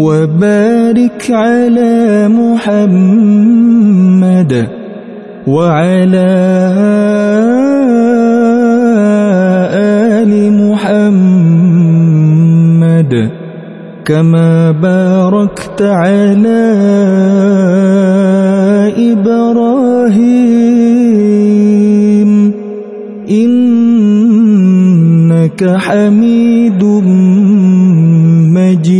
وبارك على محمد وعلى آل محمد كما باركت على إبراهيم. إنك حميد مجيد.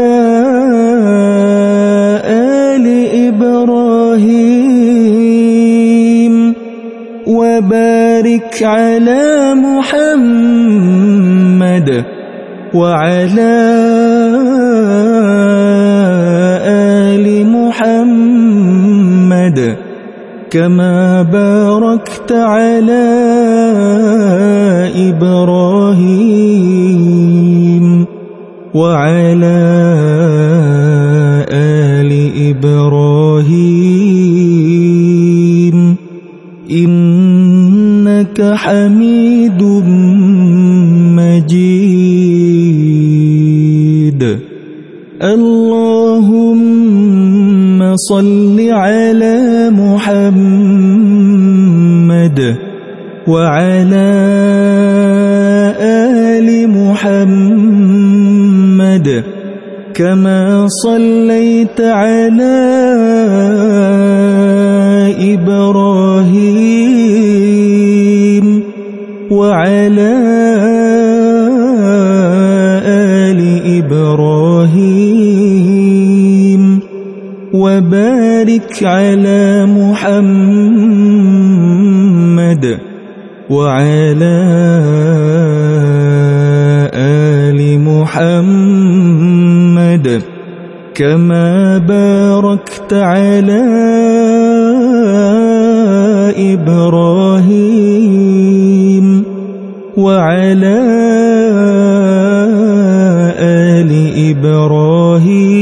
وبارك على محمد وعلى آل محمد كما باركت على إبراهيم وعلى آل إبراهيم. إنك حميد مجيد. اللهم صل على محمد وعلى آل محمد كما صليت على إبراهيم وعلى آل إبراهيم وبارك على محمد وعلى آل محمد كما باركت على إبراهيم وعلى آل إبراهيم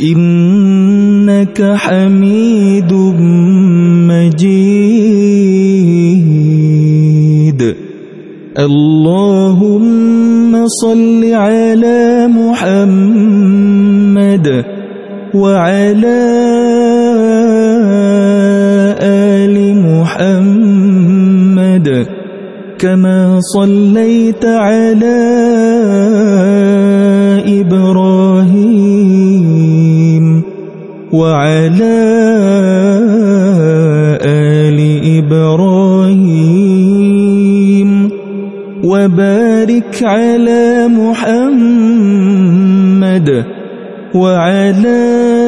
إنك حميد مجيد. اللهم صل على محمد وعلى محمد كما صليت على إبراهيم وعلى آل إبراهيم وبارك على محمد وعلى آل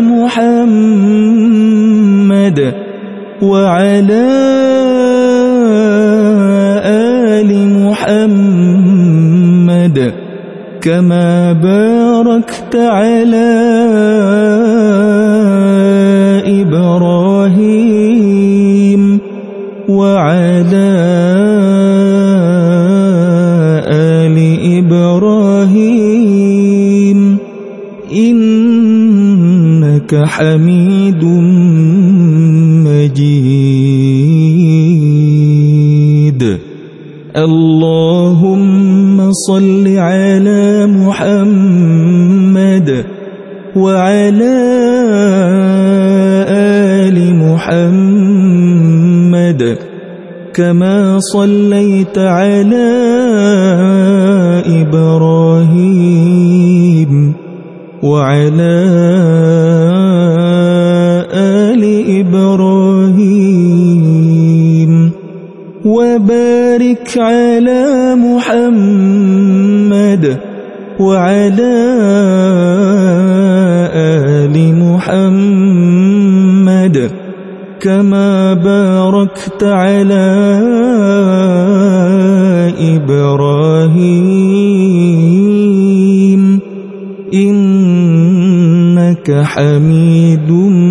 محمد وعلى آل محمد كما باركت على إبراهيم وعلى آل إبراهيم. حميد مجيد. اللهم صل على محمد وعلى آل محمد كما صليت على إبراهيم وعلى آل وبارك على محمد وعلى آل محمد كما باركت على إبراهيم إنك حميد مجيد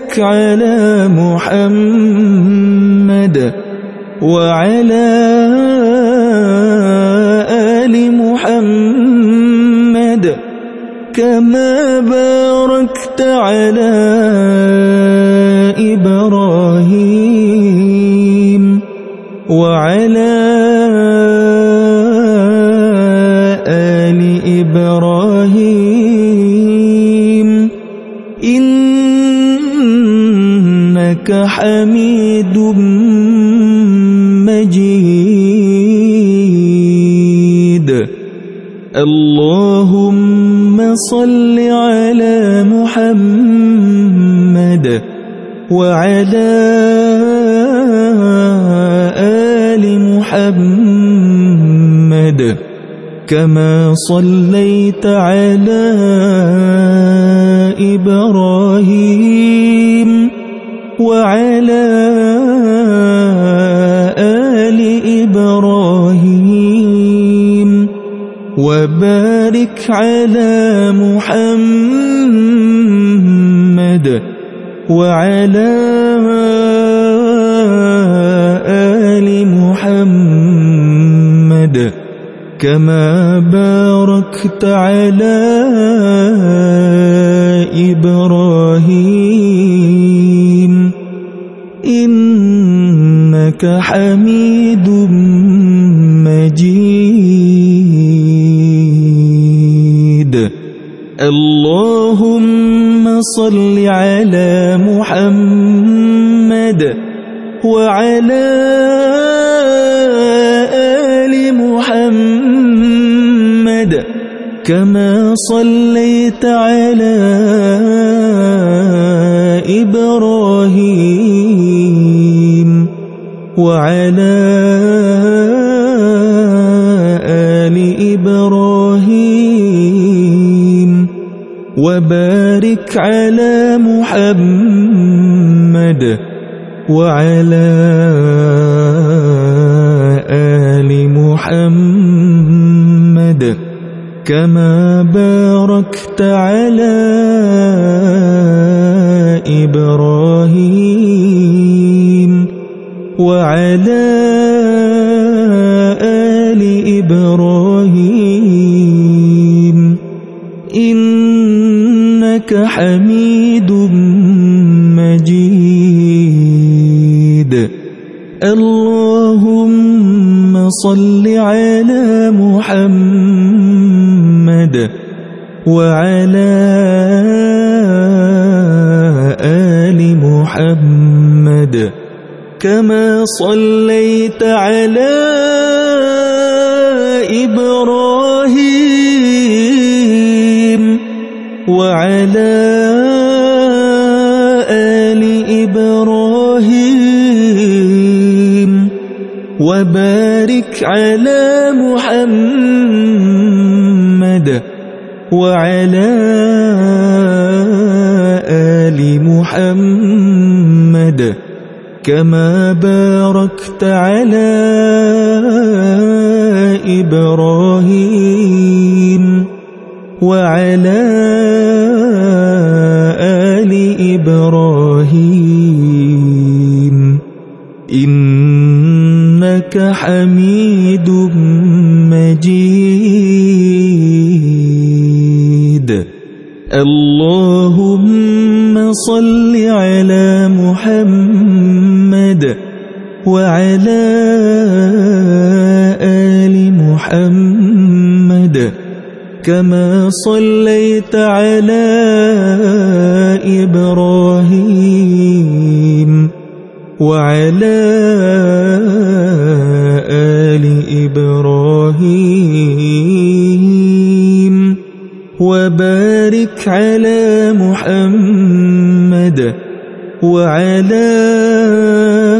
وبارك على محمد وعلى آل محمد كما باركت على إبراهيم وعلى آل إبراهيم حميد مجيد. اللهم صل على محمد وعلى آل محمد كما صليت على إبراهيم. وعلى آل إبراهيم وبارك على محمد وعلى آل محمد كما باركت على إبراهيم. إنك حميد مجيد. اللهم صل على محمد وعلى آل محمد كما صليت على إبراهيم. وعلى آل إبراهيم وبارك على محمد وعلى آل محمد كما باركت على إبراهيم وعلى آل إبراهيم إنك حميد اللهم صل على محمد وعلى آل كما صليت على إبراهيم وعلى وبارك على محمد وعلى آل محمد كما باركت على إبراهيم وعلى آل إبراهيم. إنك حميد مجيد. اللهم صل وعلى آل محمد كما صليت على إبراهيم وعلى إبراهيم وبارك على محمد وعلى آل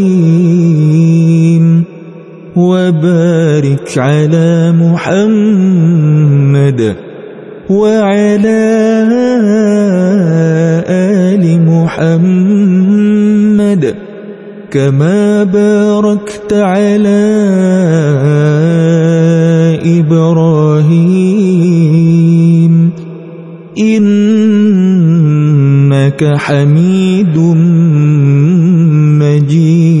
وبارك على محمد وعلى آل محمد كما باركت على إبراهيم. إنك حميد مجيد.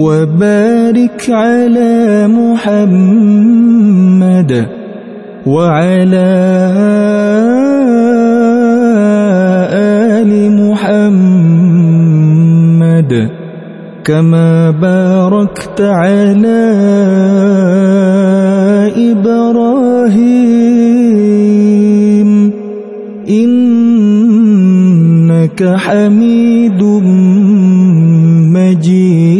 وبارك على محمد وعلى آل محمد كما باركت على إبراهيم. إنك حميد مجيد.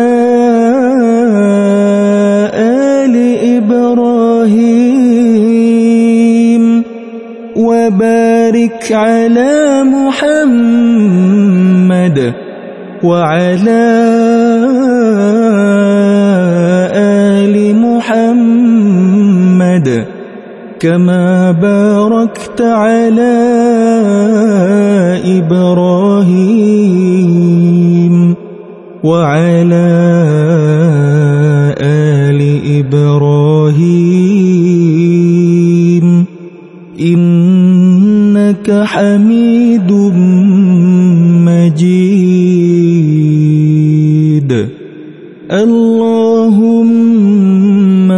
وبارك على محمد وعلى آل محمد كما باركت على إبراهيم وعلى آل إبراهيم. إنك حميد مجيد. اللهم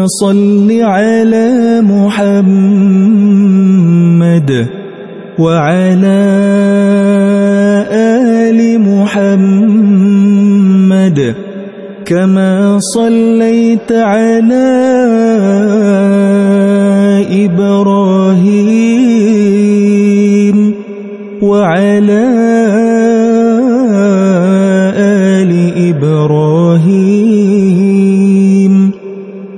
صل على محمد وعلى آل محمد كما صليت على إبراهيم وعلى آل إبراهيم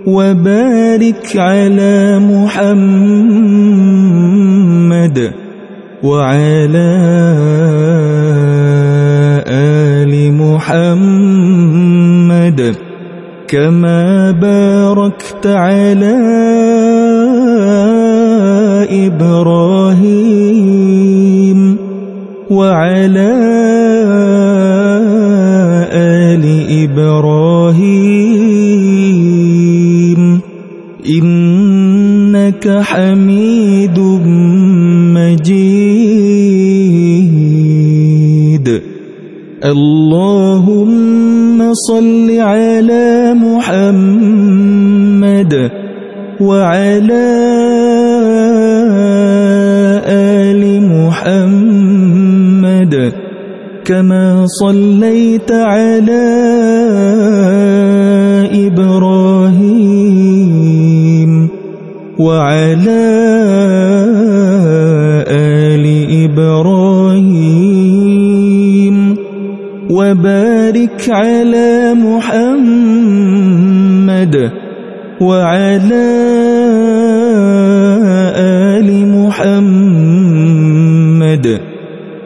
وبارك على محمد وعلى آل محمد كما باركت على إبراهيم وعلى آل إبراهيم إنك حميد مجيد. اللهم صل على محمد وعلى آل كما صليت على إبراهيم وعلى آل إبراهيم وبارك على محمد وعلى آل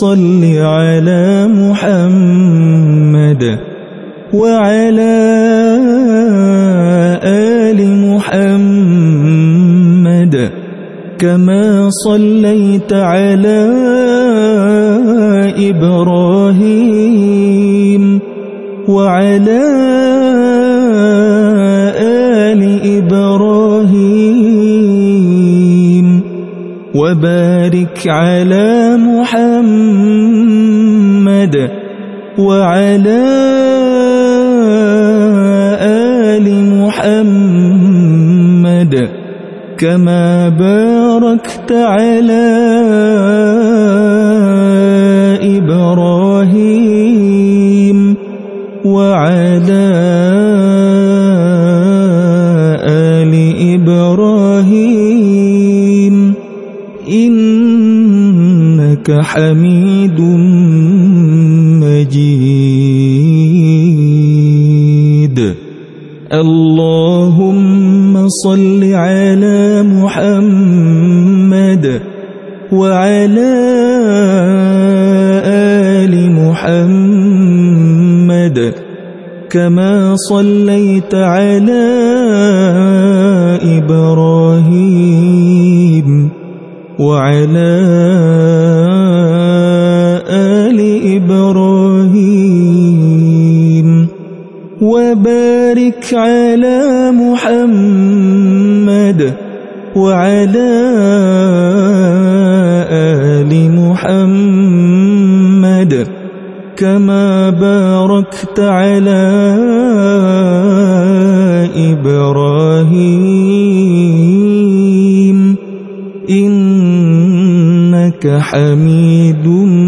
صل على محمد وعلى آل محمد كما صليت على إبراهيم وعلى آل إبراهيم وبارك على محمد وعلى آل محمد كما باركت على إبراهيم وعلى آل إبراهيم. إنك حميد مجيد. اللهم صل على محمد وعلى آل محمد كما صليت على إبراهيم وعلى آل وبارك على محمد وعلى آل محمد كما باركت على إبراهيم إنك حميد مجيد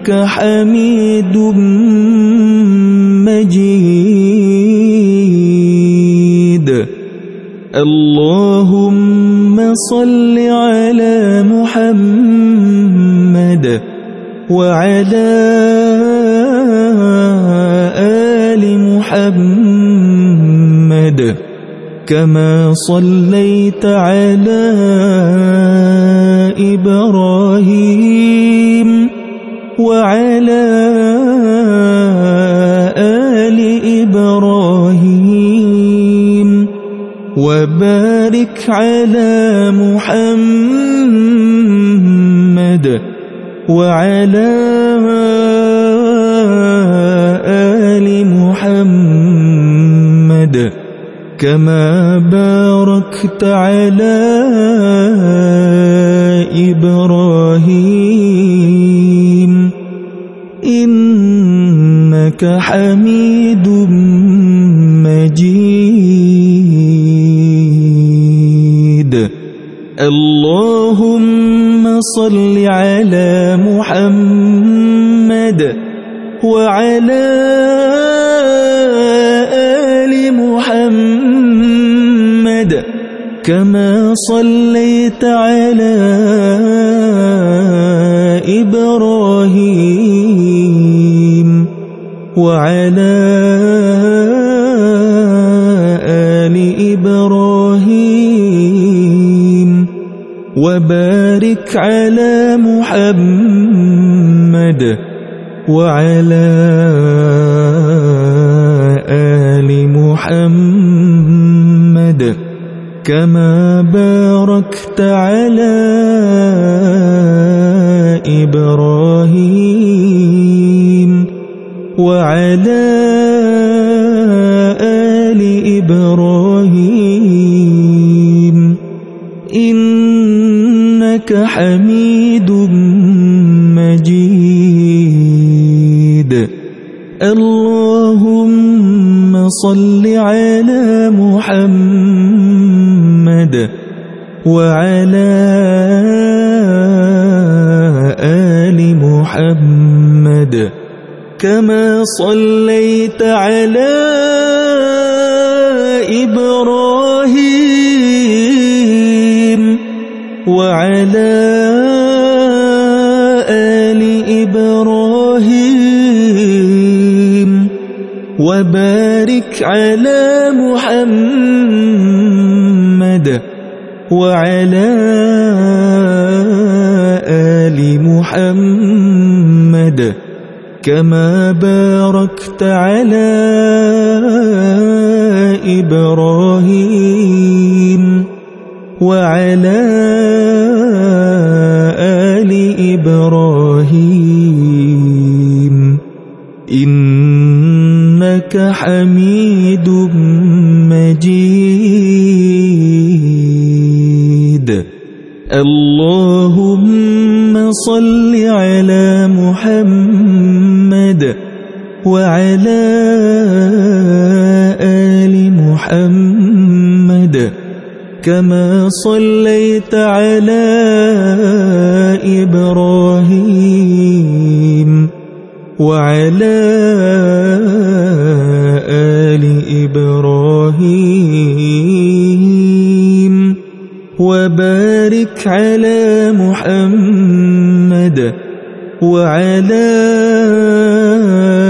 إنك حميد مجيد. اللهم صل على محمد وعلى آل محمد كما صليت على إبراهيم. وعلى آل إبراهيم وبارك على محمد وعلى آل محمد كما باركت على إبراهيم. إنك حميد مجيد. اللهم صل على محمد وعلى آل محمد كما صليت على إبراهيم. وعلى آل إبراهيم وبارك على محمد وعلى آل محمد كما باركت على إبراهيم وعلى آل إبراهيم إنك حميد مجيد. اللهم صل على محمد وعلى آل صليت على إبراهيم وعلى آل إبراهيم وبارك على محمد وعلى آل محمد كما باركت على إبراهيم وعلى آل إبراهيم. إنك حميد مجيد. اللهم صل وعلى آل محمد كما صليت على إبراهيم وعلى آل إبراهيم وبارك على محمد وعلى آل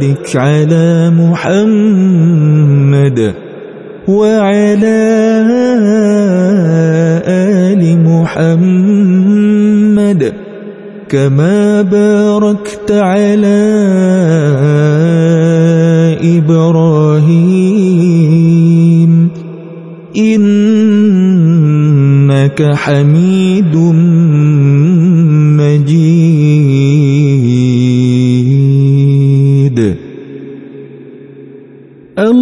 وبارك على محمد وعلى آل محمد كما باركت على إبراهيم. إنك حميد مجيد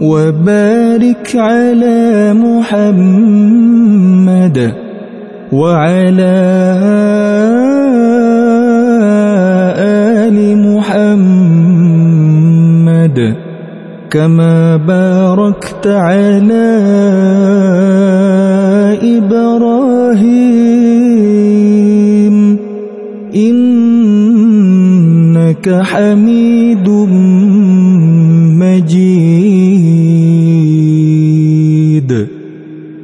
وبارك على محمد وعلى آل محمد كما باركت على إبراهيم. إنك حميد مجيد.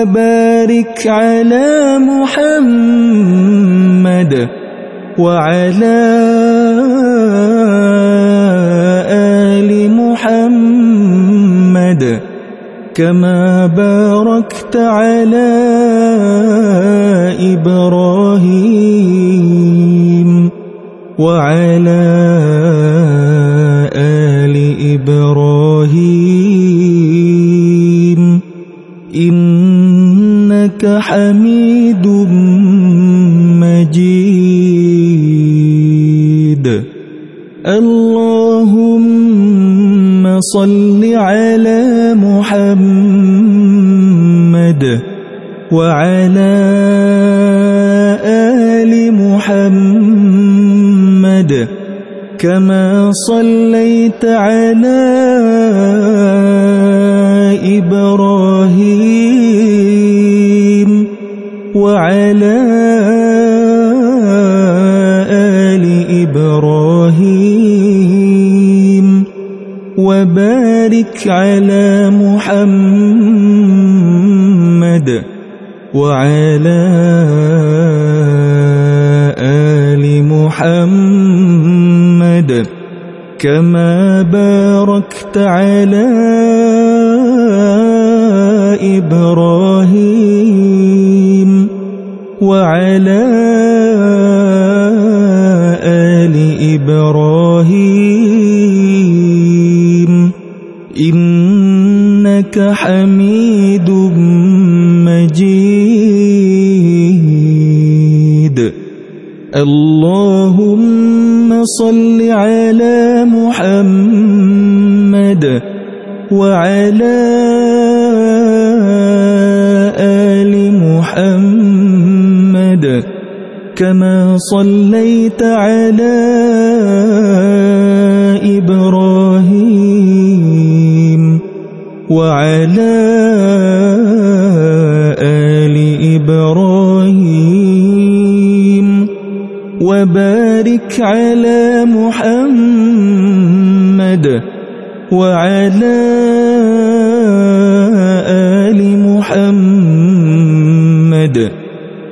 وبارك على محمد وعلى آل محمد كما باركت على إبراهيم وعلى آل إبراهيم. إنك حميد مجيد. اللهم صل على محمد وعلى آل محمد كما صليت على إبراهيم وعلى آل إبراهيم وبارك على محمد وعلى آل محمد كما باركت على إبراهيم وعلى آل إبراهيم إنك حميد مجيد. اللهم صل على محمد وعلى محمد كما صليت على إبراهيم وعلى آل إبراهيم وبارك على محمد وعلى آل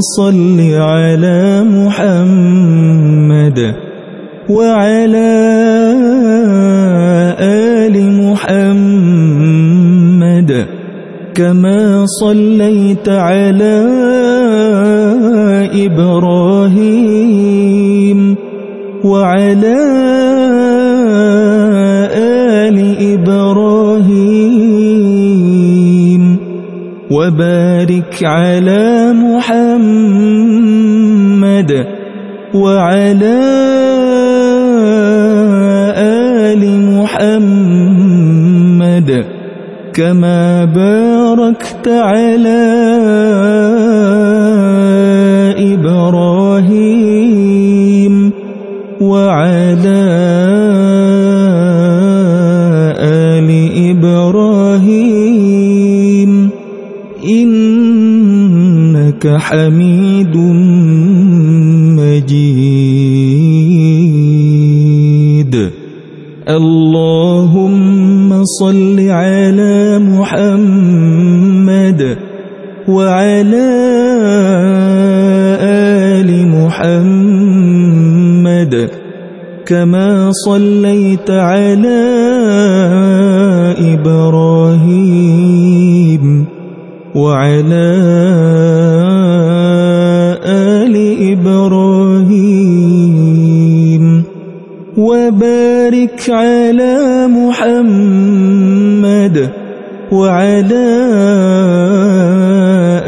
صل على محمد وعلى آل محمد كما صليت على إبراهيم وعلى آل إبراهيم وبارك على محمد وعلى آل محمد كما باركت على إبراهيم وعلى آل إبراهيم إنك حميد مجيد. اللهم صل على محمد وعلى آل محمد كما صليت على إبراهيم وعلى آل وبارك على محمد وعلى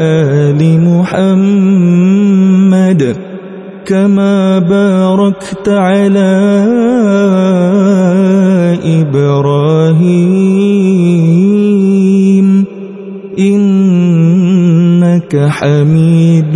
آل محمد كما باركت على إبراهيم إنك حميد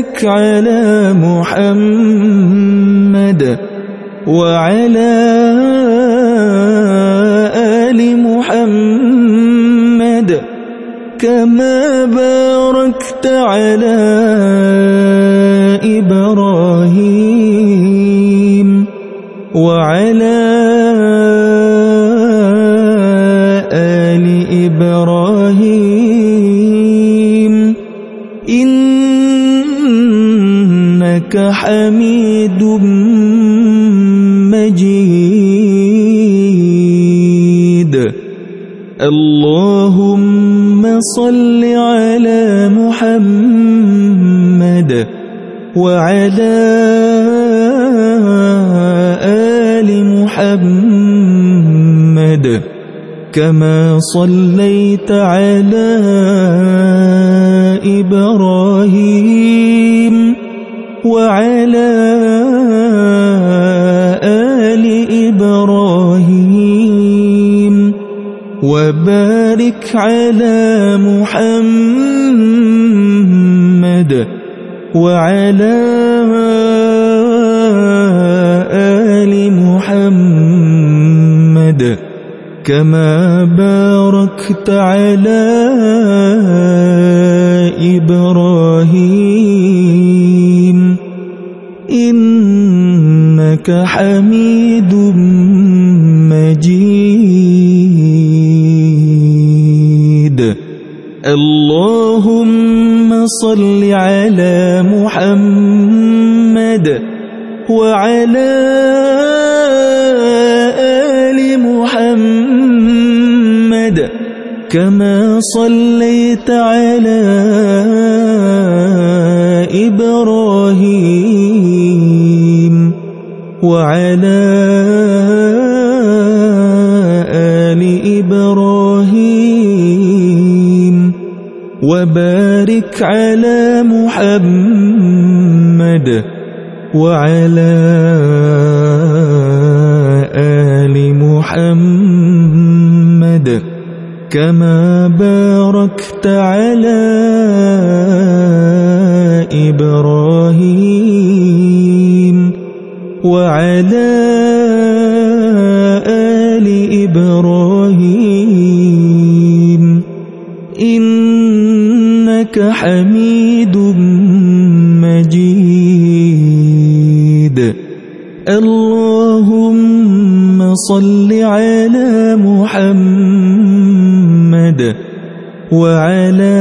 وبارك على محمد وعلى آل محمد كما باركت على إبراهيم وعلى آل إبراهيم. إنك حميد مجيد. اللهم صل على محمد وعلى آل محمد كما صليت على إبراهيم. وعلى آل إبراهيم وبارك على محمد وعلى آل محمد كما باركت على إبراهيم. إنك حميد مجيد. اللهم صل على محمد وعلى آل محمد. كما صليت على إبراهيم. وعلى آل إبراهيم وبارك على محمد وعلى آل محمد كما باركت على إبراهيم وعلى آل إبراهيم. إنك حميد مجيد. اللهم صل على محمد وعلى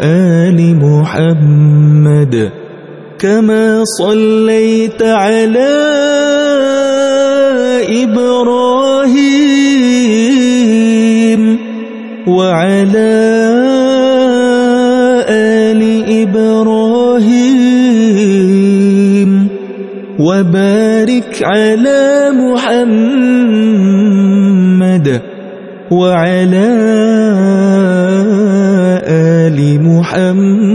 آل محمد كما صليت على إبراهيم وعلى آل إبراهيم وبارك على محمد وعلى آل محمد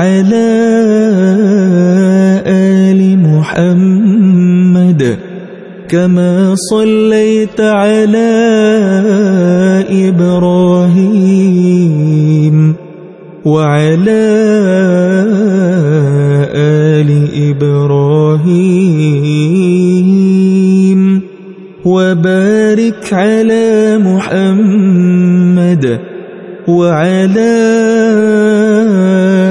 وعلى آل محمد كما صليت على إبراهيم وعلى آل إبراهيم وبارك على محمد وعلى آل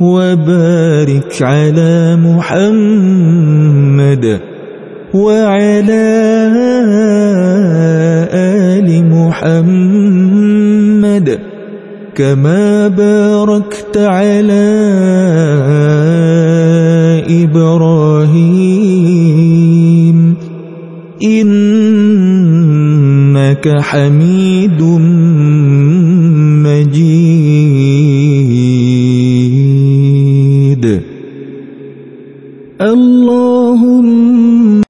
وبارك على محمد وعلى آل محمد كما باركت على إبراهيم. إنك حميد مجيد.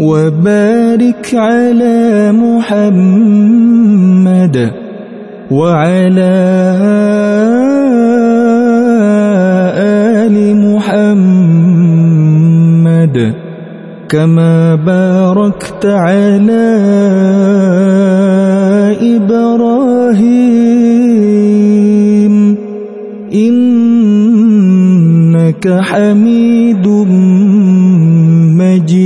وبارك على محمد وعلى آل محمد كما باركت على إبراهيم. إنك حميد مجيد.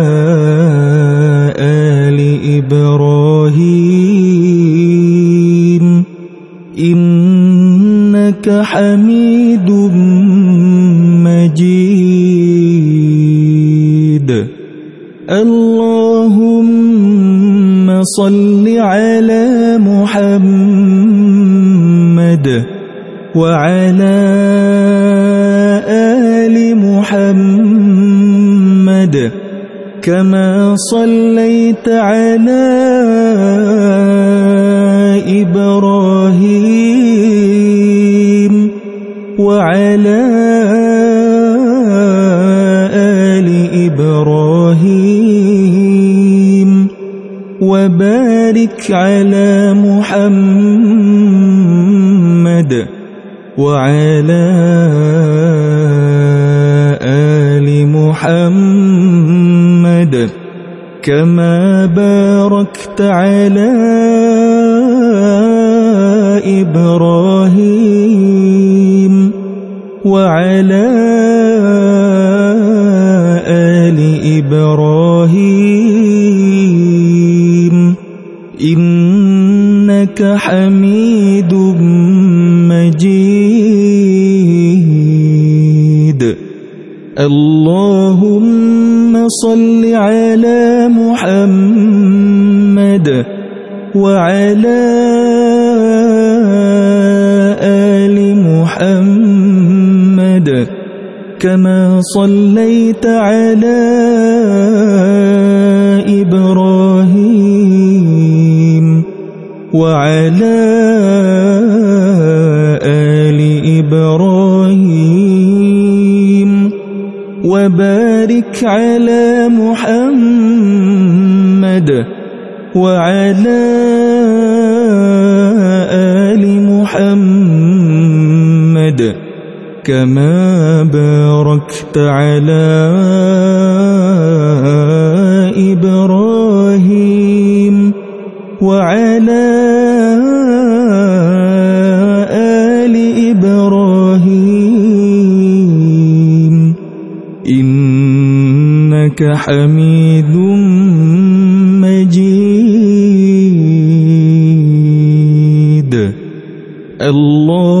آل إنك حميد مجيد. اللهم صل على محمد وعلى آل محمد كما صليت على إبراهيم وعلى آل إبراهيم وبارك على محمد وعلى آل محمد كما باركت على إبراهيم وعلى آل إبراهيم إنك حميد مجيد. اللهم صل على محمد وعلى كما صليت على إبراهيم وعلى آل إبراهيم وبارك على محمد وعلى آل محمد كما باركت على إبراهيم وعلى آل إبراهيم. إنك حميد مجيد. اللهم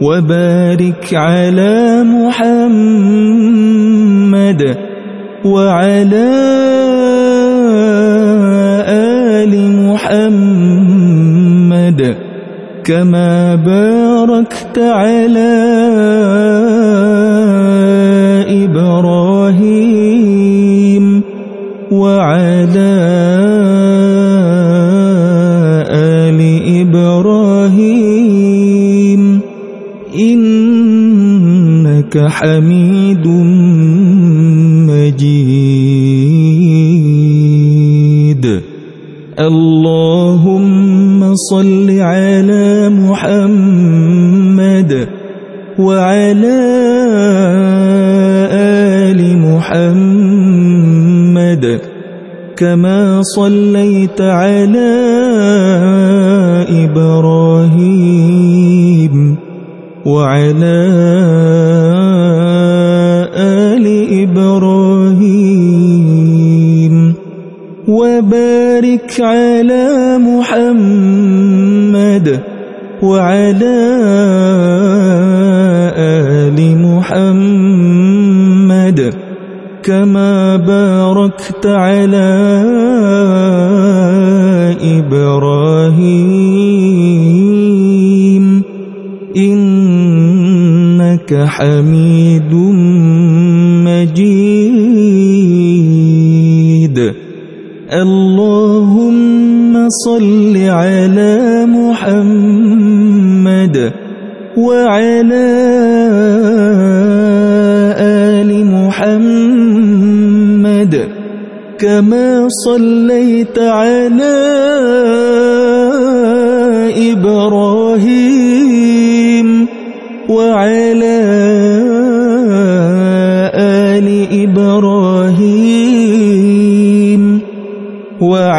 وبارك على محمد وعلى آل محمد كما باركت على إبراهيم وعلى آل إنك حميد مجيد. اللهم صل على محمد وعلى آل محمد كما صليت على إبراهيم وعلى آل إبراهيم وبارك على محمد وعلى آل محمد كما باركت على إبراهيم. إنك حميد مجيد. اللهم صل على محمد وعلى آل محمد كما صليت على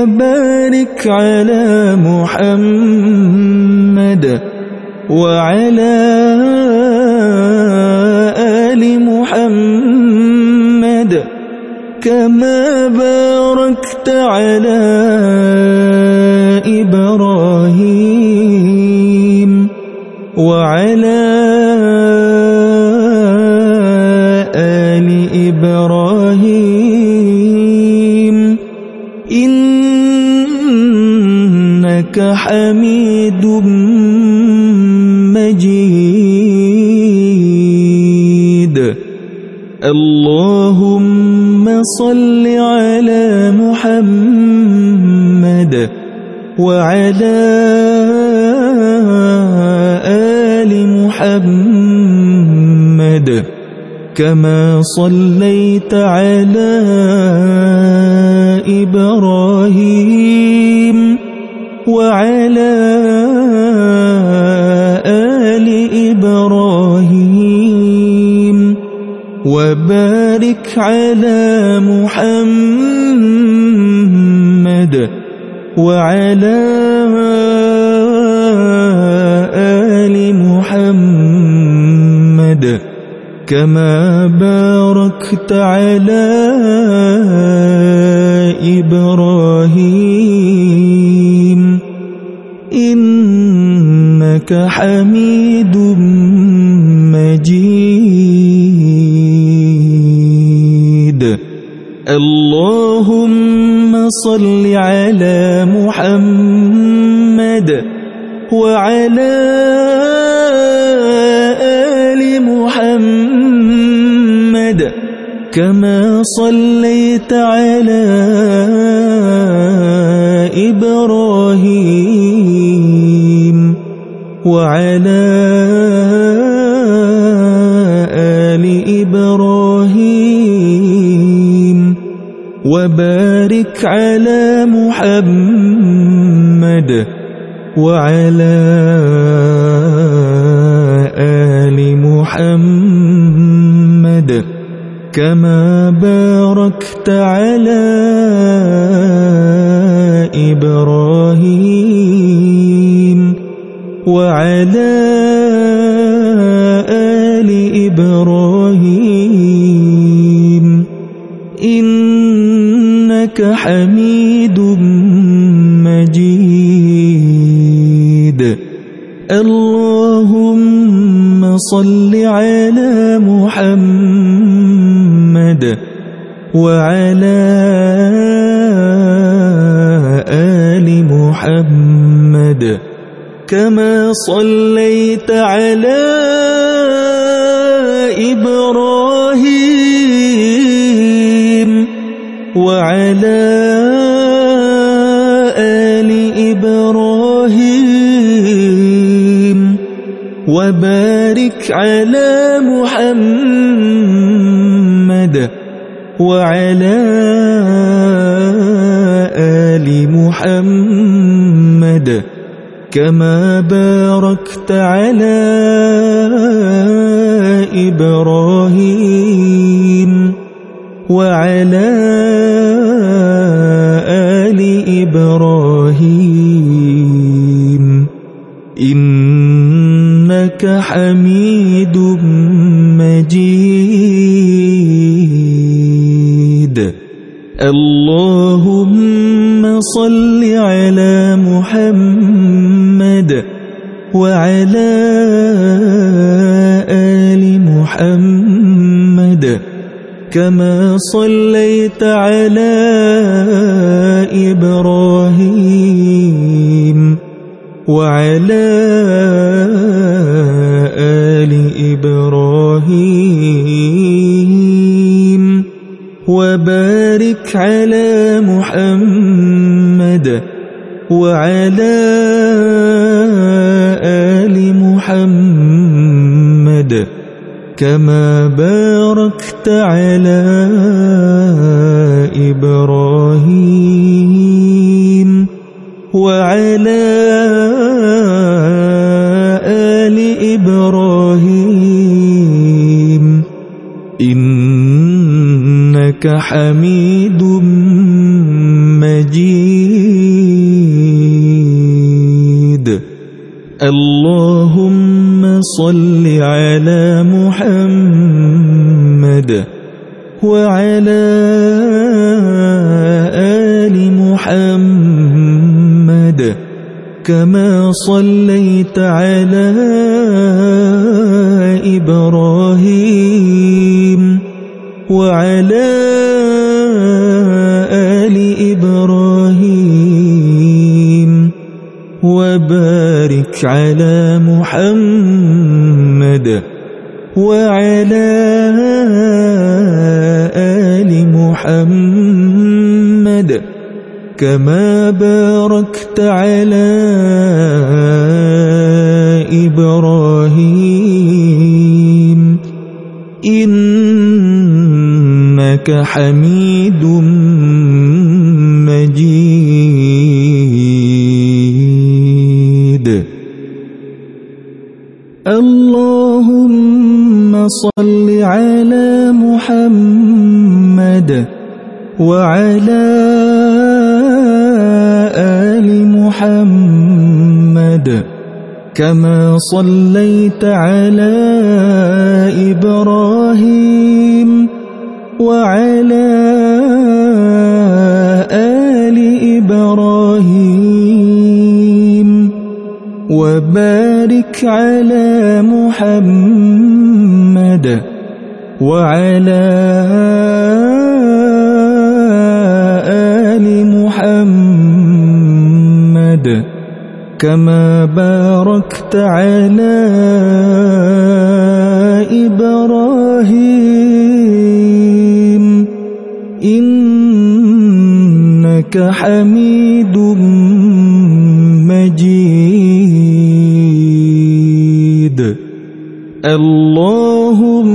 وبارك على محمد وعلى آل محمد كما باركت على إبراهيم وعلى آل إنك حميد مجيد. اللهم صل على محمد وعلى آل محمد كما صليت على إبراهيم. وعلى آل إبراهيم وبارك على محمد وعلى آل محمد كما باركت على إبراهيم. إنك حميد مجيد. اللهم صل على محمد وعلى آل محمد كما صليت على إبراهيم وعلى آل إبراهيم وبارك على محمد وعلى آل محمد كما باركت على إبراهيم وعلى آل إبراهيم إنك حميد مجيد. اللهم صل على محمد وعلى كما صليت باركت على إبراهيم وعلى آل إبراهيم. إنك حميد كما صليت إنك حميد مجيد. اللهم صل على محمد وعلى آل محمد. كما صليت على إبراهيم وعلى آل إبراهيم وبارك على محمد وعلى آل محمد كما باركت على إبراهيم. إنك حميد مجيد. اللهم صل على محمد وعلى آل محمد كما صليت على إبراهيم وعلى آل إبراهيم وبارك على محمد وعلى آل محمد كما باركت على إبراهيم إنك حميد مجيد. اللهم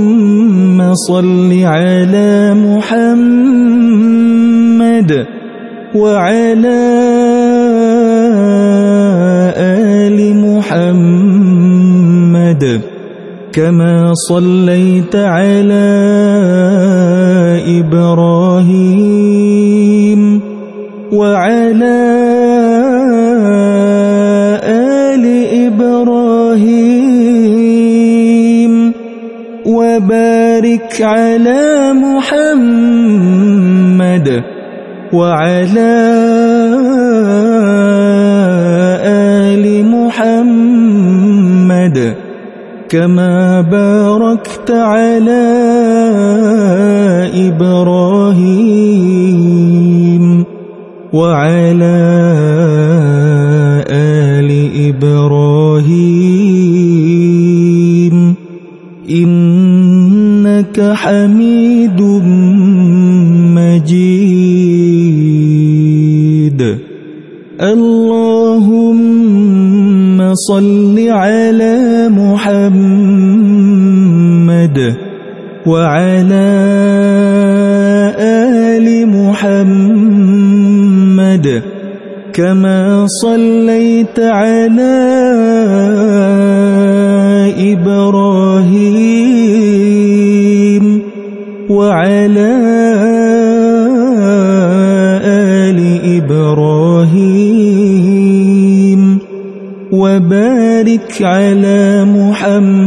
صل على محمد وعلى آل محمد كما صليت على إبراهيم وعلى آل إبراهيم وبارك على محمد وعلى آل محمد كما باركت على إبراهيم وعلى آل إبراهيم إنك حميد مجيد. اللهم صل على محمد وعلى آل محمد كما صليت على إبراهيم وعلى آل إبراهيم وبارك على محمد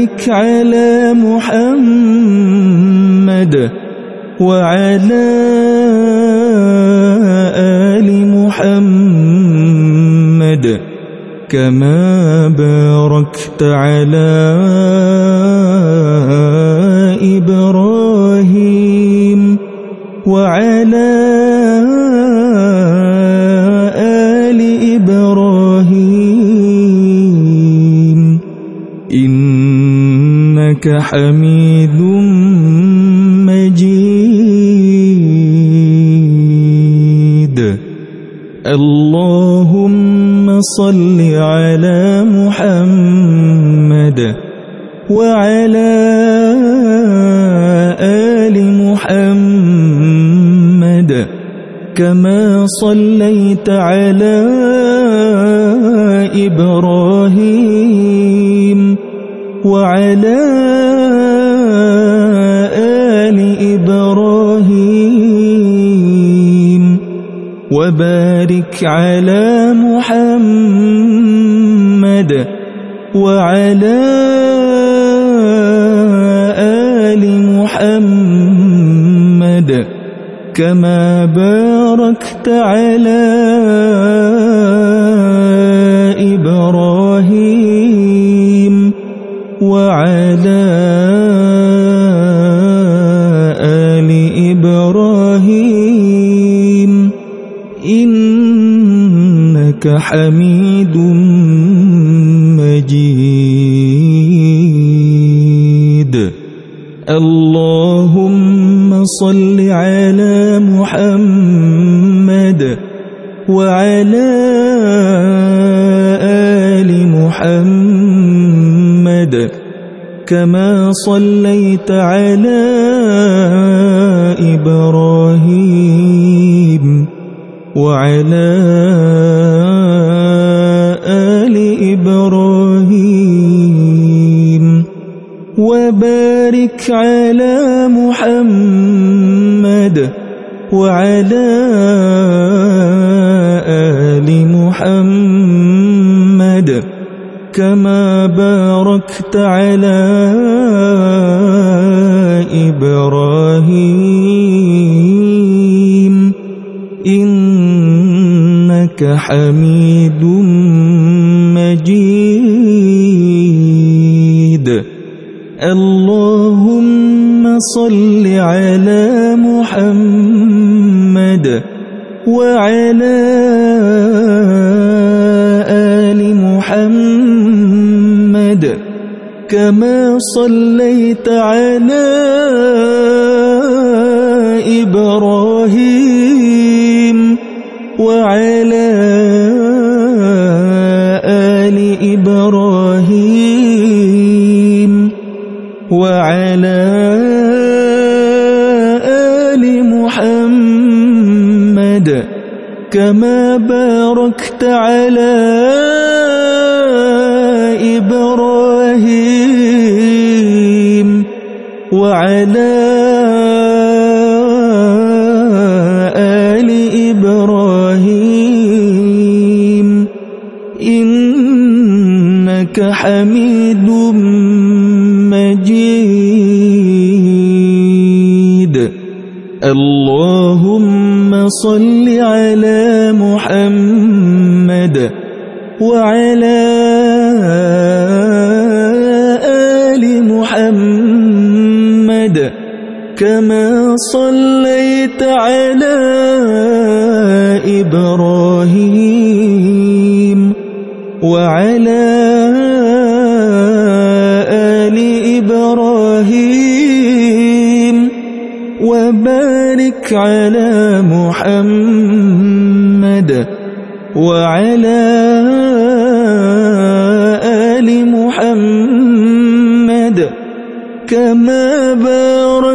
وبارك على محمد وعلى آل محمد كما باركت على إنك حميد اللهم صل على محمد وعلى آل محمد كما صليت على إبراهيم وعلى آل إبراهيم وبارك على محمد وعلى آل محمد كما باركت على وعلى آل إبراهيم إنك حميد مجيد. اللهم صل على محمد وعلى آل محمد كما صليت على إبراهيم وعلى آل إبراهيم وبارك على محمد وعلى آل محمد كما باركت على إبراهيم. إنك حميد مجيد. اللهم صل على محمد وعلى كما صليت على إبراهيم وعلى آل إبراهيم وعلى آل محمد كما باركت على إبراهيم وعلى آل إبراهيم إنك حميد مجيد. اللهم صل على محمد وعلى آل صليت على إبراهيم وعلى آل إبراهيم وبارك على محمد وعلى آل محمد كما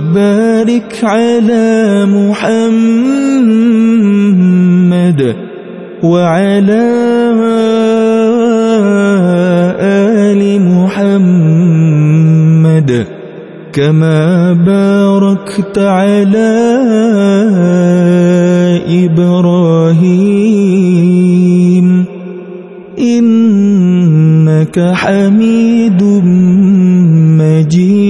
وبارك على محمد وعلى آل محمد كما باركت على إبراهيم. إنك حميد مجيد.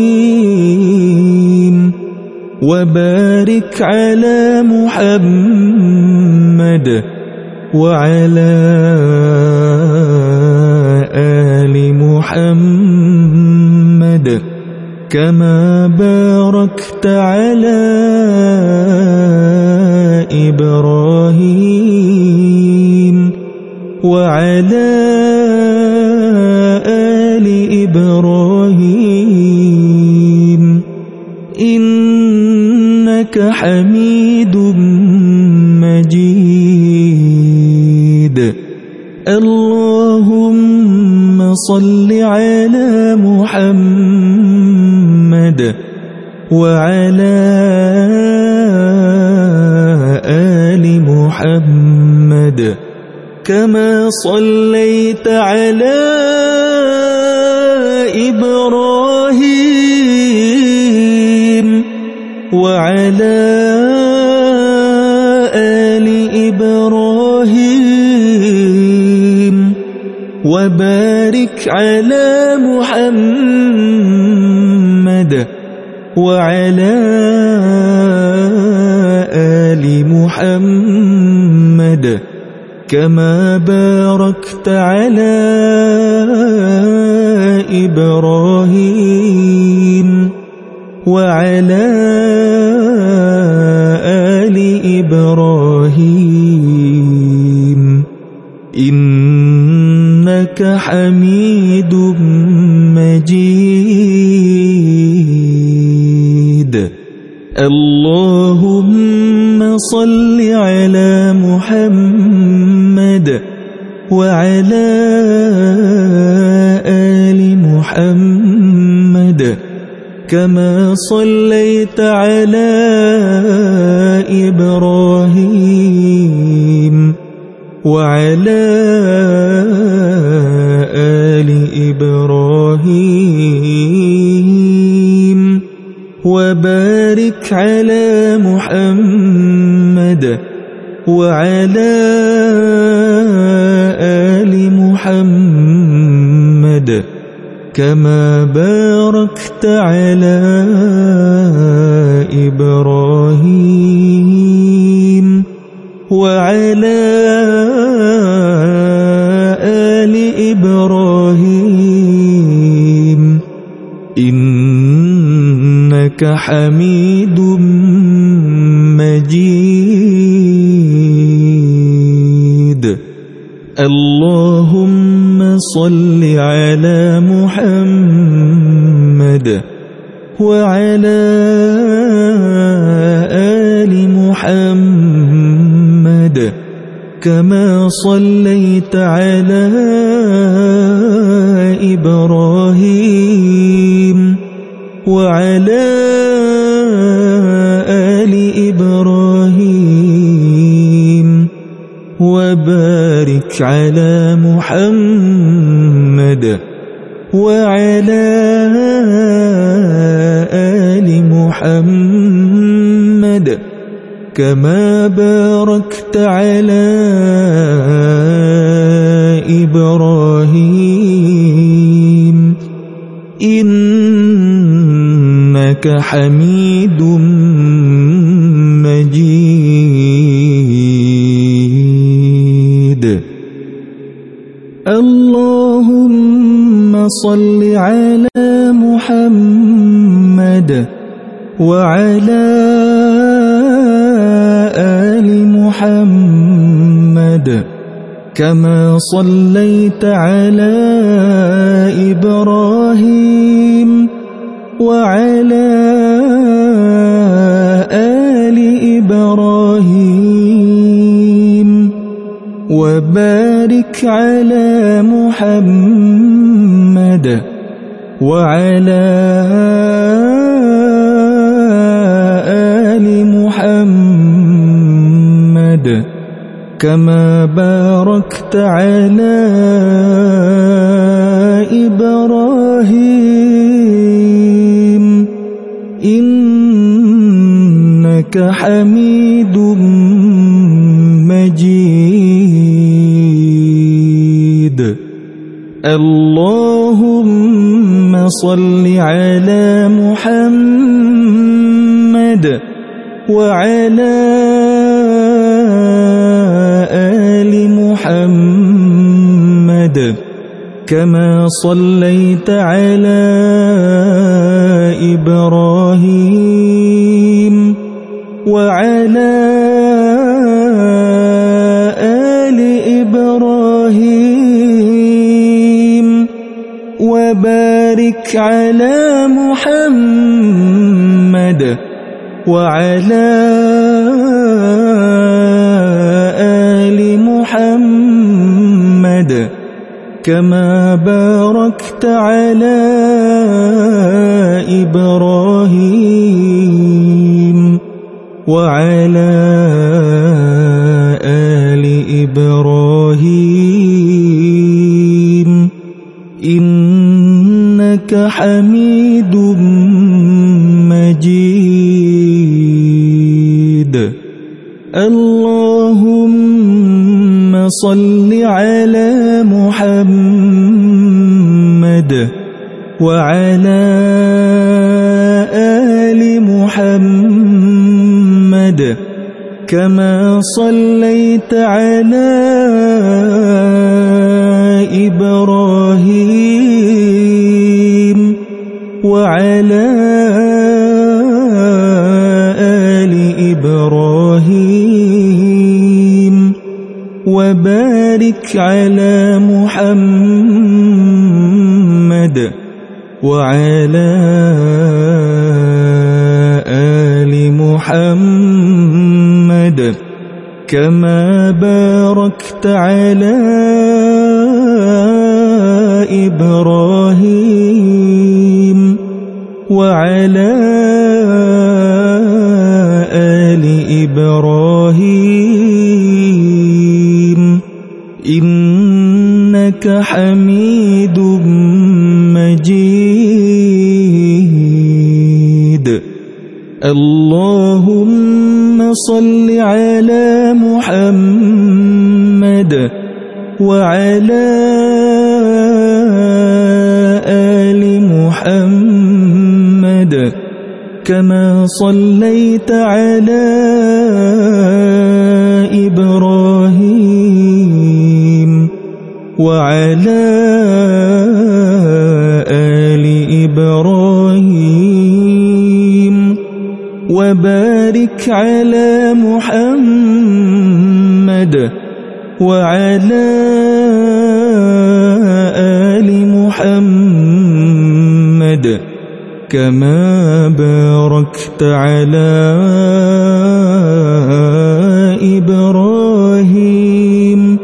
وبارك على محمد وعلى آل محمد كما باركت على إبراهيم وعلى آل إبراهيم إنك حميد مجيد. اللهم صل على محمد وعلى آل محمد. كما صليت على إبراهيم وبارك على محمد وعلى آل محمد كما باركت على إبراهيم وعلى آل إبراهيم. إنك حميد مجيد. اللهم صل على محمد وعلى آل محمد. كما صليت على إبراهيم وعلى آل إبراهيم. وبارك على محمد وعلى آل محمد كما باركت على إبراهيم وعلى آل حميد مجيد. اللهم صل على محمد وعلى آل محمد. كما صليت على إبراهيم وعلى آل إبراهيم وبارك على محمد وعلى آل محمد كما باركت على إبراهيم. إنك حميد مجيد. اللهم صل على محمد وعلى آل محمد كما صليت على إبراهيم وعلى آل إبراهيم وبارك على محمد وعلى آل محمد كما باركت على إبراهيم إنك حميد مجيد. اللهم صل على محمد وعلى كما صليت على إبراهيم وعلى آل إبراهيم وبارك على محمد وعلى آل محمد كما باركت على إبراهيم وعلى آل إبراهيم. إنك حميد مجيد. اللهم صل على محمد وعلى آل محمد كما صليت على إبراهيم وعلى آل وبارك على محمد وعلى آل محمد كما باركت على إبراهيم وعلى آل إبراهيم إنك حميد مجيد. اللهم صل على محمد وعلى آل محمد. كما صليت على إبراهيم وعلى آل إبراهيم وبارك على محمد وعلى آل محمد كما باركت على إبراهيم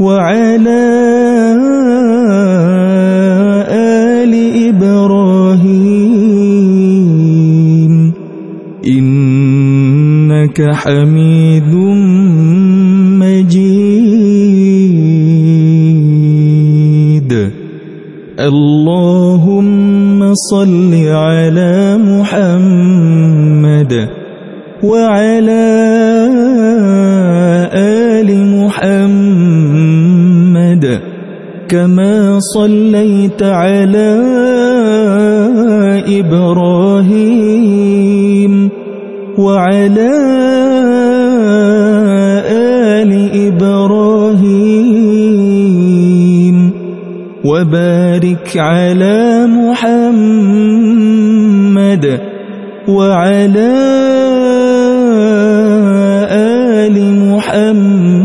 وعلى آل إبراهيم إنك حميد مجيد. اللهم صل على محمد وعلى آل محمد. كما صليت على إبراهيم وعلى آل إبراهيم وبارك على محمد وعلى آل محمد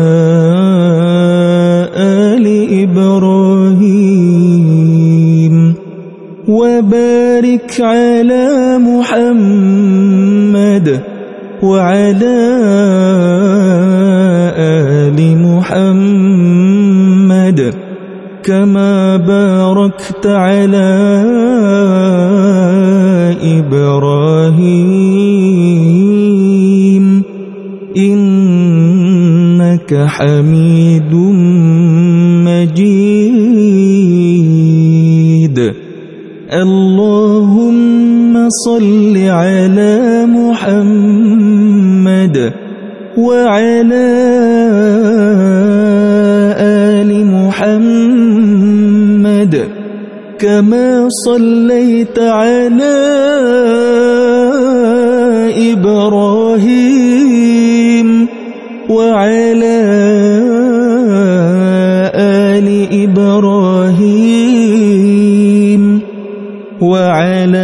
وبارك على محمد وعلى آل محمد كما باركت على إبراهيم إنك حميد اللهم صل على محمد وعلى آل محمد كما صليت على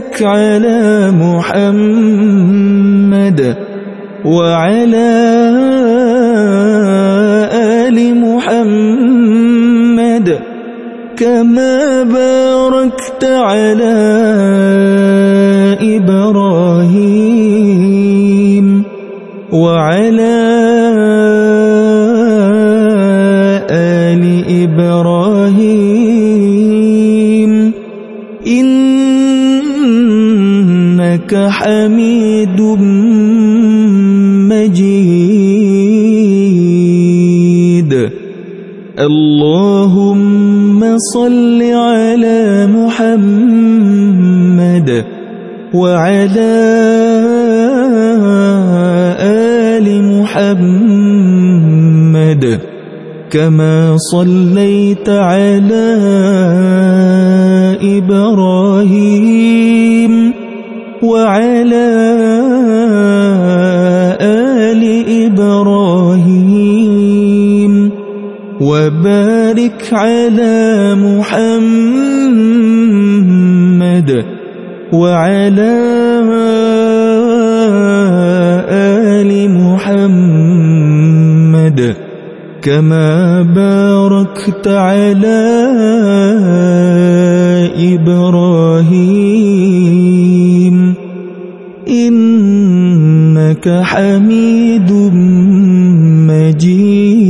وبارك على محمد وعلى آل محمد كما باركت على إبراهيم وعلى إنك حميد مجيد. اللهم صل على محمد وعلى آل محمد كما صليت على إبراهيم. وعلى آل إبراهيم وبارك على محمد وعلى آل محمد كما باركت على إبراهيم. إنك حميد مجيد.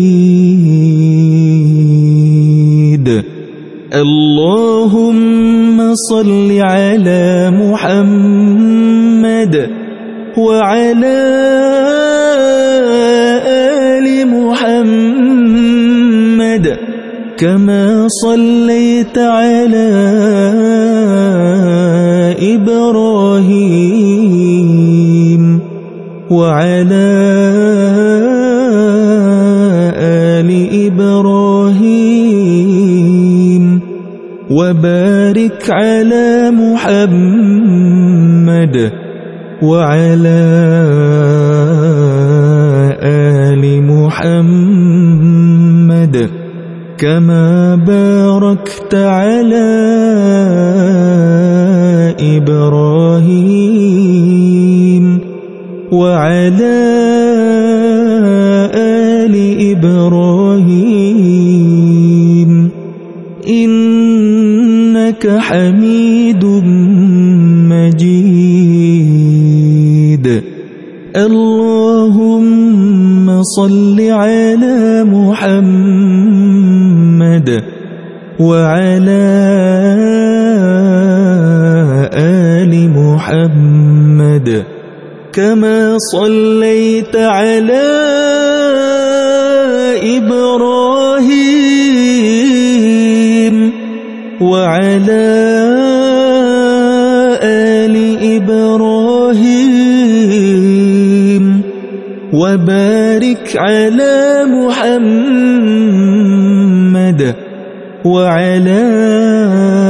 اللهم صل على محمد وعلى آل محمد كما صليت على إبراهيم وعلى آل إبراهيم وبارك على محمد وعلى آل محمد كما باركت على إبراهيم وعلى آل إبراهيم إنك حميد مجيد. اللهم صل على محمد وعلى آل محمد كما صليت على إبراهيم وعلى آل إبراهيم وبارك على محمد وعلى آل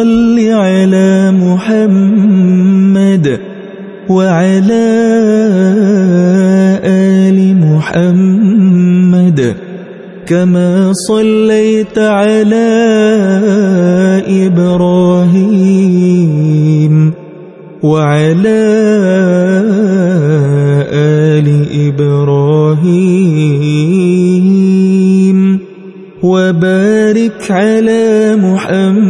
صل على محمد وعلى آل محمد كما صليت على إبراهيم وعلى آل إبراهيم وبارك على محمد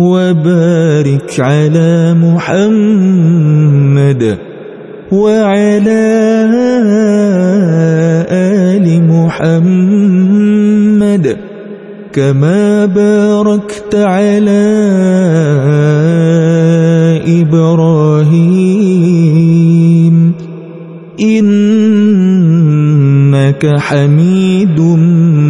وبارك على محمد وعلى آل محمد كما باركت على إبراهيم. إنك حميد مجيد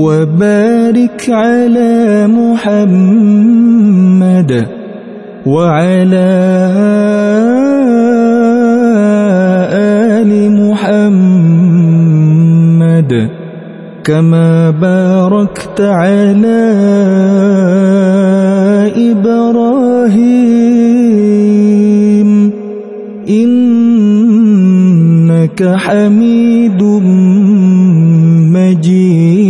وبارك على محمد وعلى آل محمد كما باركت على إبراهيم. إنك حميد مجيد.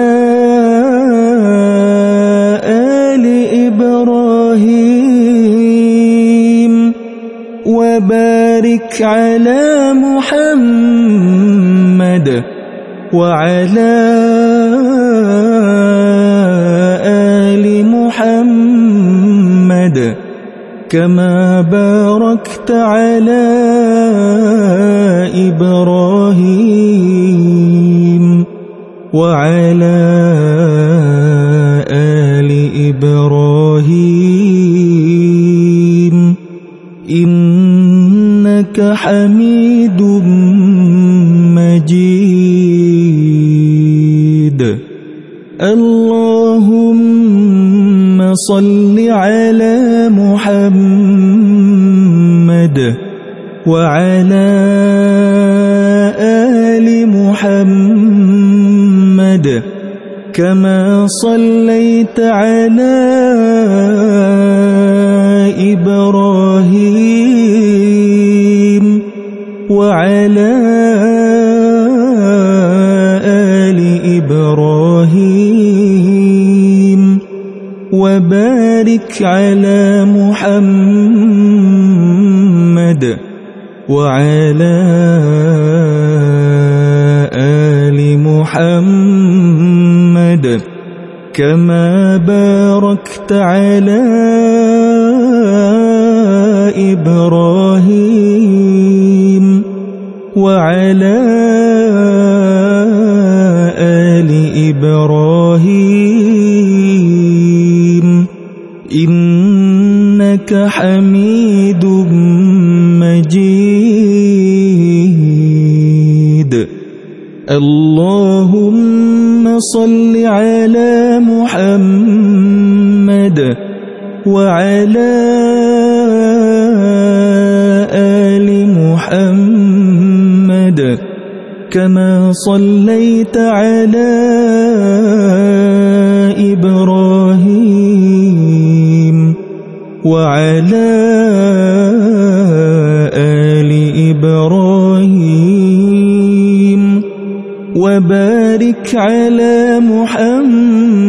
وبارك على محمد وعلى آل محمد كما باركت على إبراهيم وعلى آل إبراهيم. إنك حميد مجيد. اللهم صل على محمد وعلى آل محمد كما صليت على إبراهيم. وعلى آل إبراهيم وبارك على محمد وعلى آل محمد كما باركت على إبراهيم وعلى آل إبراهيم إنك حميد مجيد. اللهم صل على محمد وعلى آل كما صليت على إبراهيم وعلى آل إبراهيم وبارك على محمد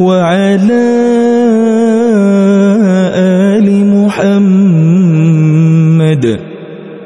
وعلى آل محمد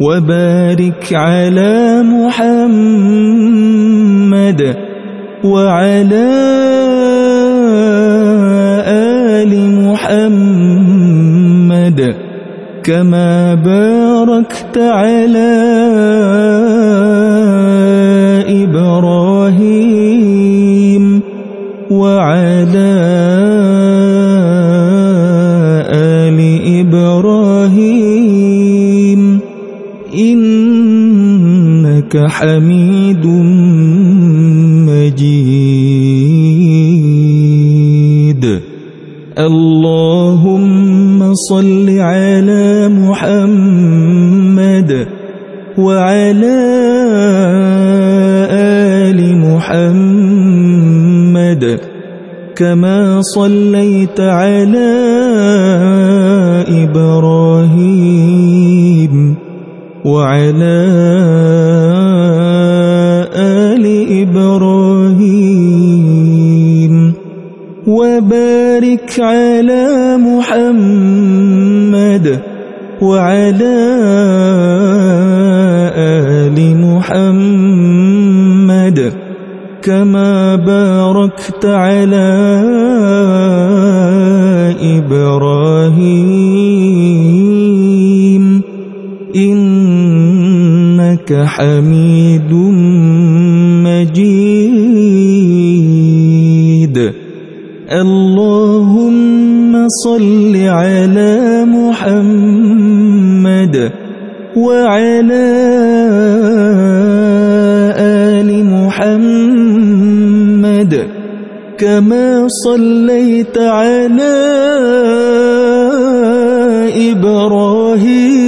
وبارك على محمد وعلى آل محمد كما باركت على إبراهيم وعلى آل إبراهيم إنك حميد مجيد. اللهم صل على محمد وعلى آل محمد كما صليت على إبراهيم وعلى آل إبراهيم وبارك على محمد وعلى آل محمد كما باركت على إبراهيم إنك حميد مجيد. اللهم صل على محمد وعلى آل محمد. كما صليت على إبراهيم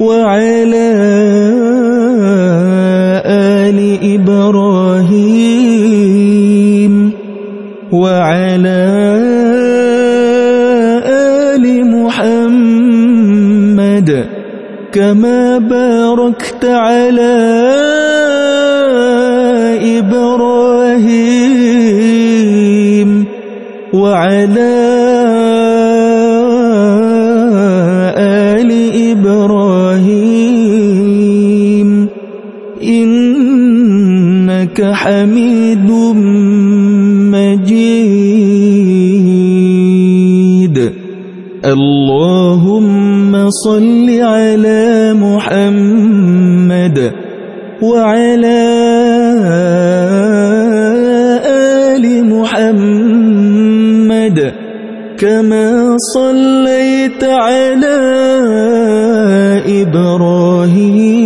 وعلى إبراهيم وعلى آل محمد كما باركت على إبراهيم وعلى آل إنك حميد مجيد. اللهم صل على محمد وعلى آل محمد كما صليت على إبراهيم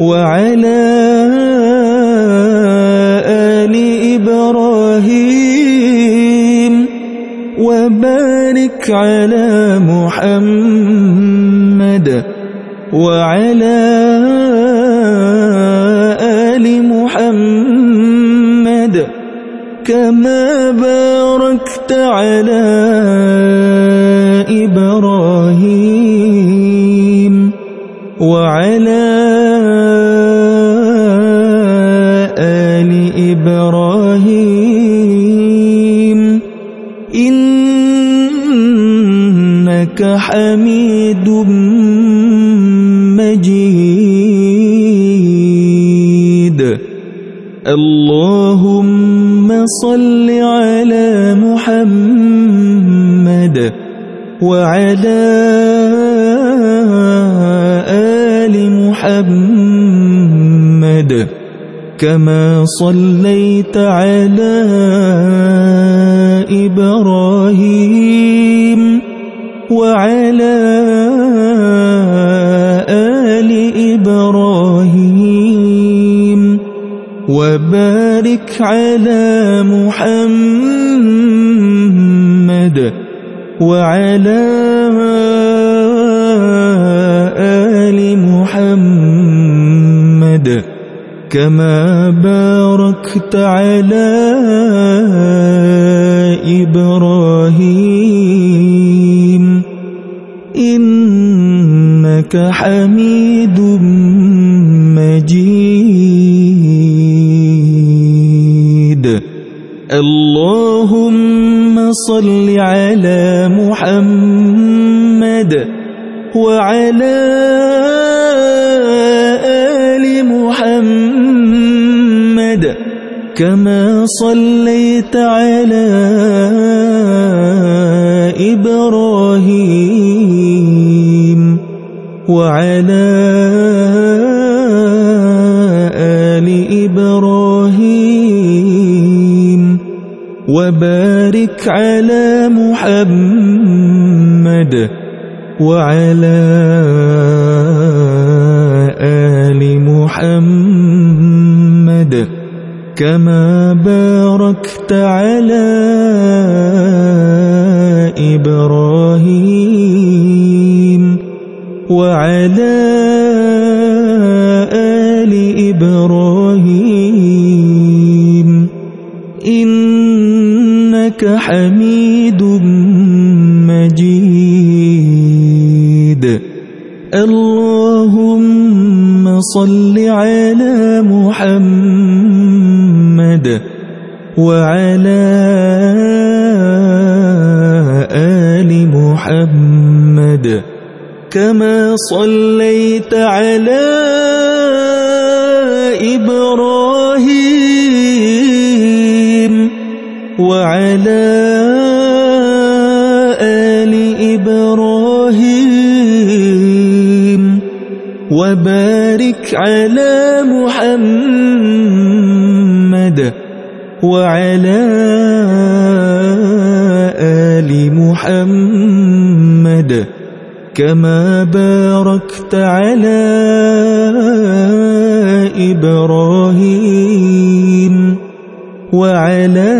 وعلى وبارك على محمد وعلى آل محمد كما باركت على إبراهيم وعلى إنك حميد مجيد. اللهم صل على محمد وعلى آل محمد كما صليت على إبراهيم. وعلى آل إبراهيم وبارك على محمد وعلى آل محمد كما باركت على إبراهيم. إنك حميد مجيد. اللهم صل على محمد وعلى آل محمد كما صليت على إبراهيم وعلى آل إبراهيم وبارك على محمد وعلى آل محمد كما باركت على إبراهيم وعلى آل إبراهيم إنك حميد مجيد. اللهم صل على محمد وعلى آل محمد كما صليت على إبراهيم وعلى آل إبراهيم وبارك على محمد وعلى آل محمد كما باركت على إبراهيم وعلى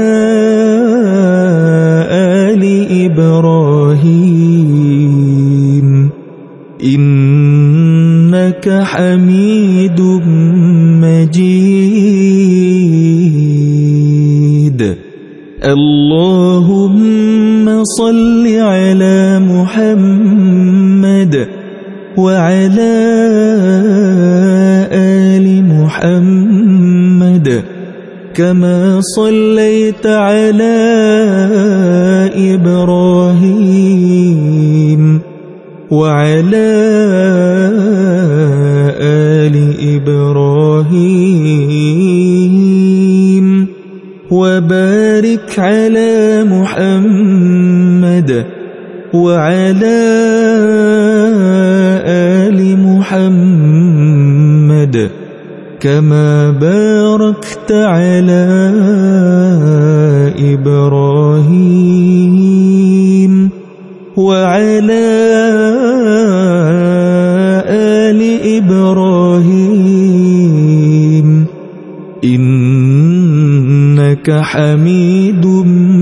آل إبراهيم. إنك حميد مجيد. اللهم صل كما صليت على إبراهيم وعلى آل إبراهيم وبارك على محمد وعلى آل محمد كما باركت على إبراهيم وعلى آل إبراهيم. إنك حميد مجيد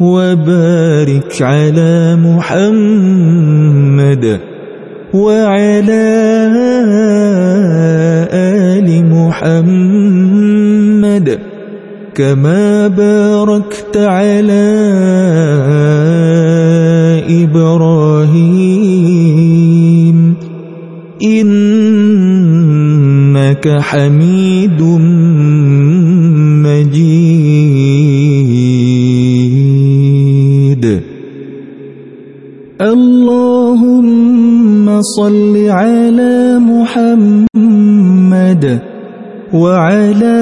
وبارك على محمد وعلى آل محمد كما باركت على إبراهيم. إنك حميد مجيد. صل على محمد وعلى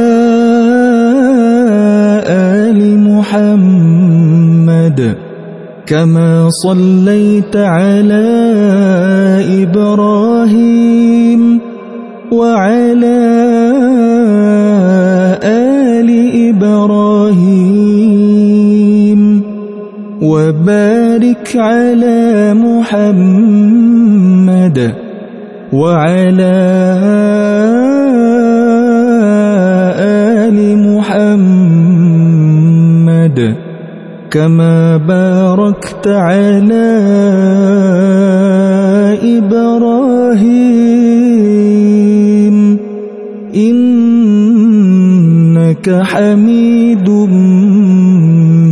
آل محمد كما صليت على إبراهيم وعلى آل إبراهيم وبارك على محمد وعلى آل محمد كما باركت على إبراهيم. إنك حميد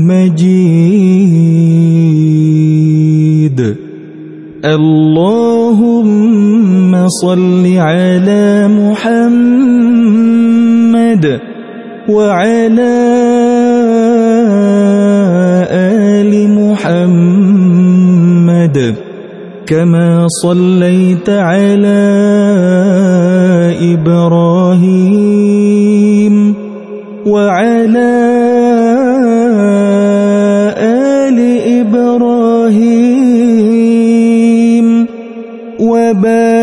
مجيد. صل على محمد وعلى آل محمد كما صليت على إبراهيم وعلى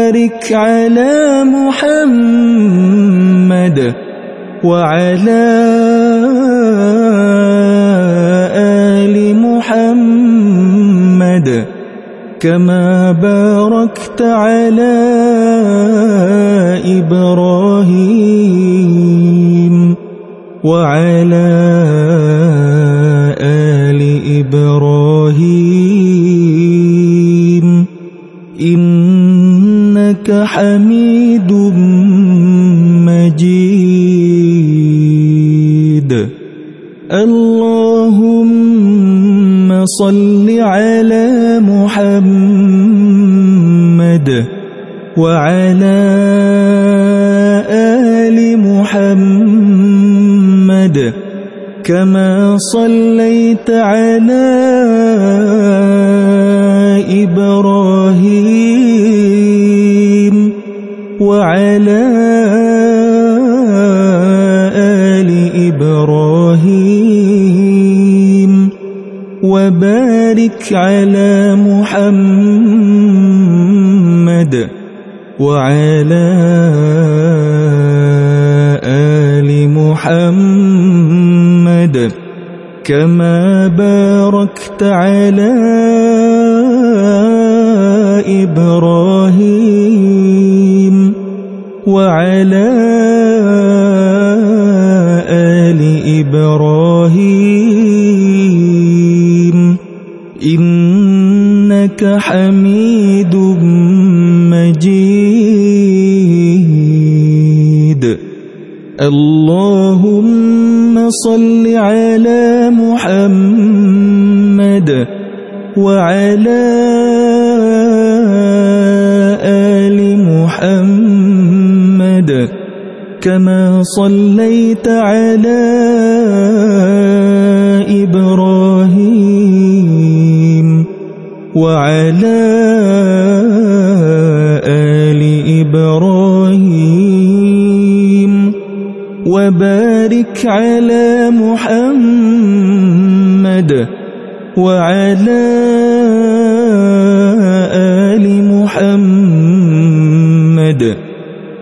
وبارك على محمد وعلى آل محمد كما باركت على إبراهيم وعلى آل إبراهيم. حميد مجيد. اللهم صل على محمد وعلى آل محمد كما صليت على إبراهيم وعلى آل إبراهيم وبارك على محمد وعلى آل محمد كما باركت على إبراهيم وعلى آل إبراهيم إنك حميد مجيد. اللهم صل على محمد وعلى محمد كما صليت على إبراهيم وعلى آل إبراهيم وبارك على محمد وعلى آل محمد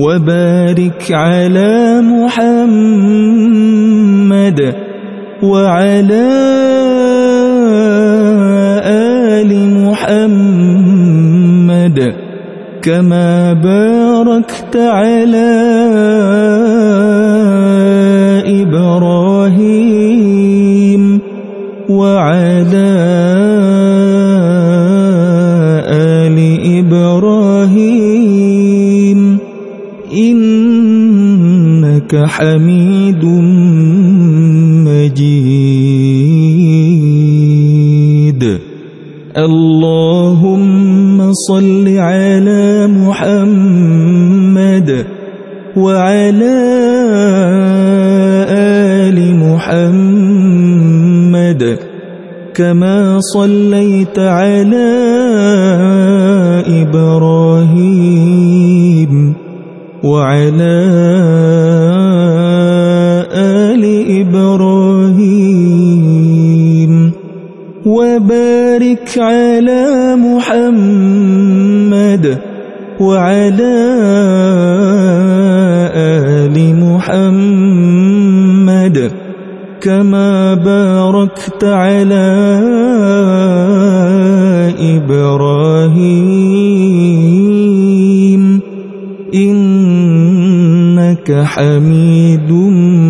وبارك على محمد وعلى آل محمد كما باركت على إبراهيم وعلى إنك حميد مجيد. اللهم صل على محمد وعلى آل محمد كما صليت على إبراهيم وعلى آل إبراهيم. وبارك على محمد وعلى آل محمد كما باركت على إبراهيم. إنك حميد مجيد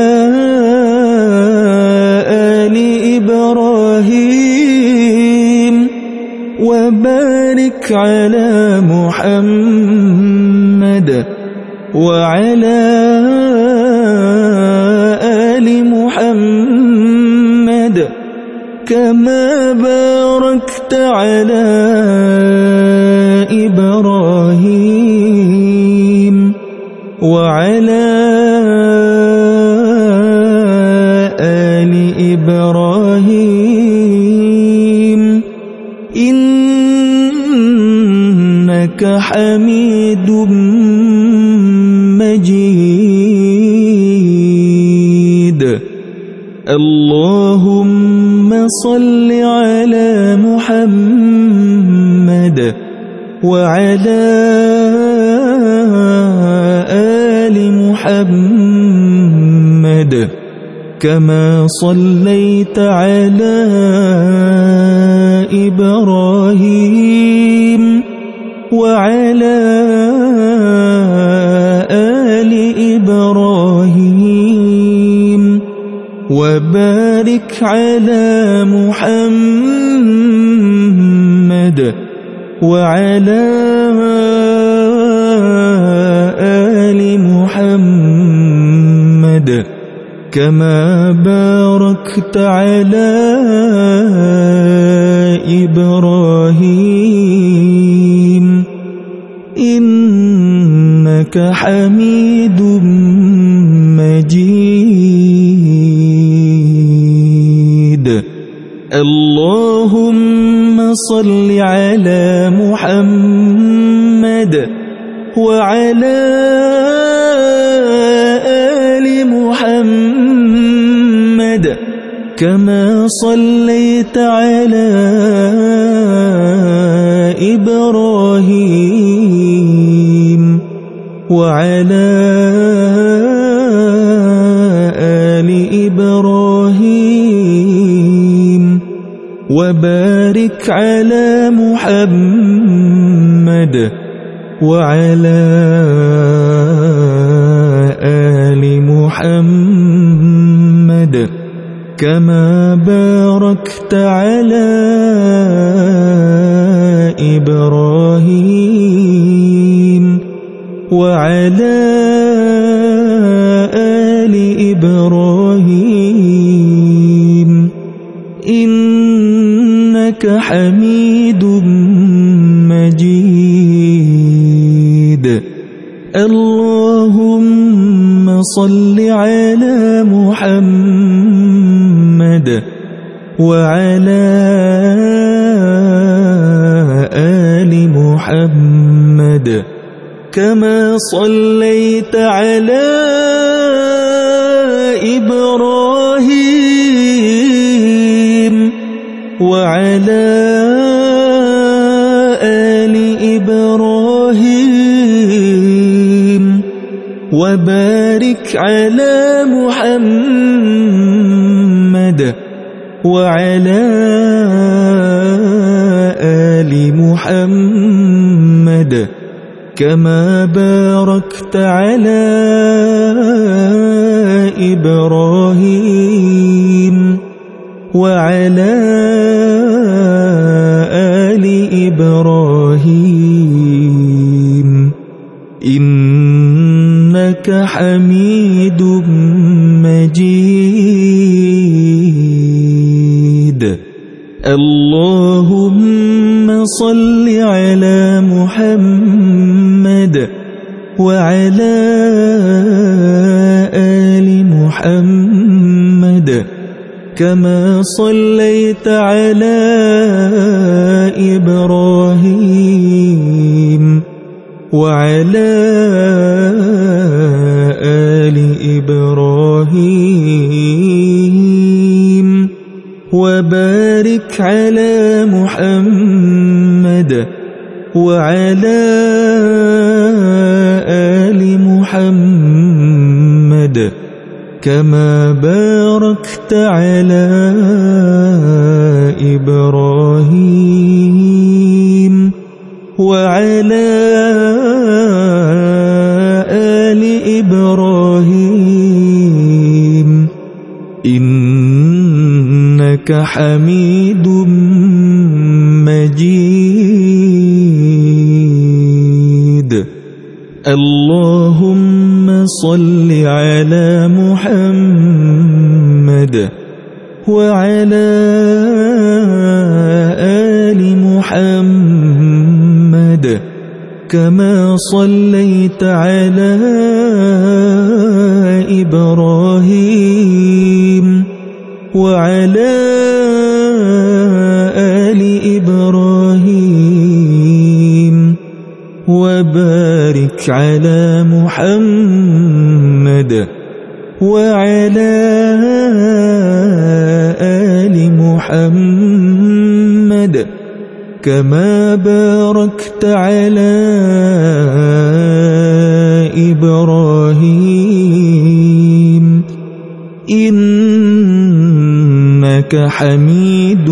وبارك على محمد وعلى آل محمد كما باركت على إبراهيم وعلى آل إبراهيم حميد مجيد. اللهم صل على محمد وعلى آل محمد كما صليت على إبراهيم. وعلى آل إبراهيم وبارك على محمد وعلى آل محمد كما باركت على إبراهيم. إنك حميد مجيد. اللهم صل على محمد وعلى آل محمد كما صليت على إبراهيم وعلى آل إبراهيم وبارك على محمد وعلى آل محمد كما باركت على إبراهيم وعلى آل إبراهيم. إنك حميد مجيد. اللهم صل على محمد وعلى آل محمد كما صليت على إبراهيم وعلى آل إبراهيم وبارك على محمد وعلى آل محمد كما باركت على إبراهيم وعلى آل إبراهيم. إنك حميد كما صليت على إبراهيم وعلى آل إبراهيم وبارك على محمد وعلى آل محمد كما باركت على إنك حميد مجيد. اللهم صل على محمد وعلى آل محمد. كما صليت على إبراهيم وعلى آل إبراهيم وبارك على محمد وعلى آل محمد كما باركت على إبراهيم. حميد